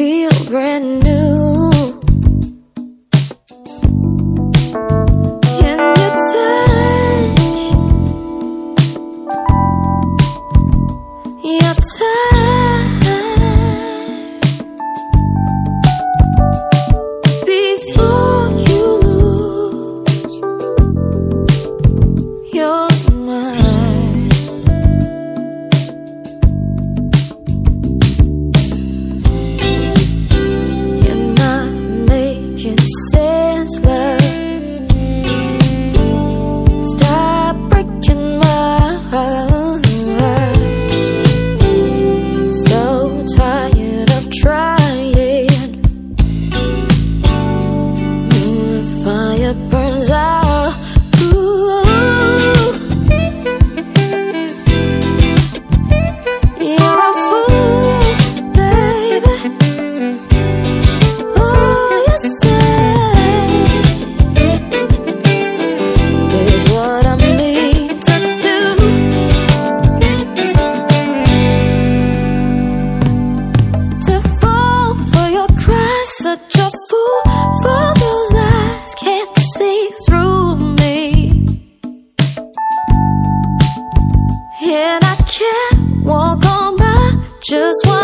feel brand new. the and I can't walk on by just one.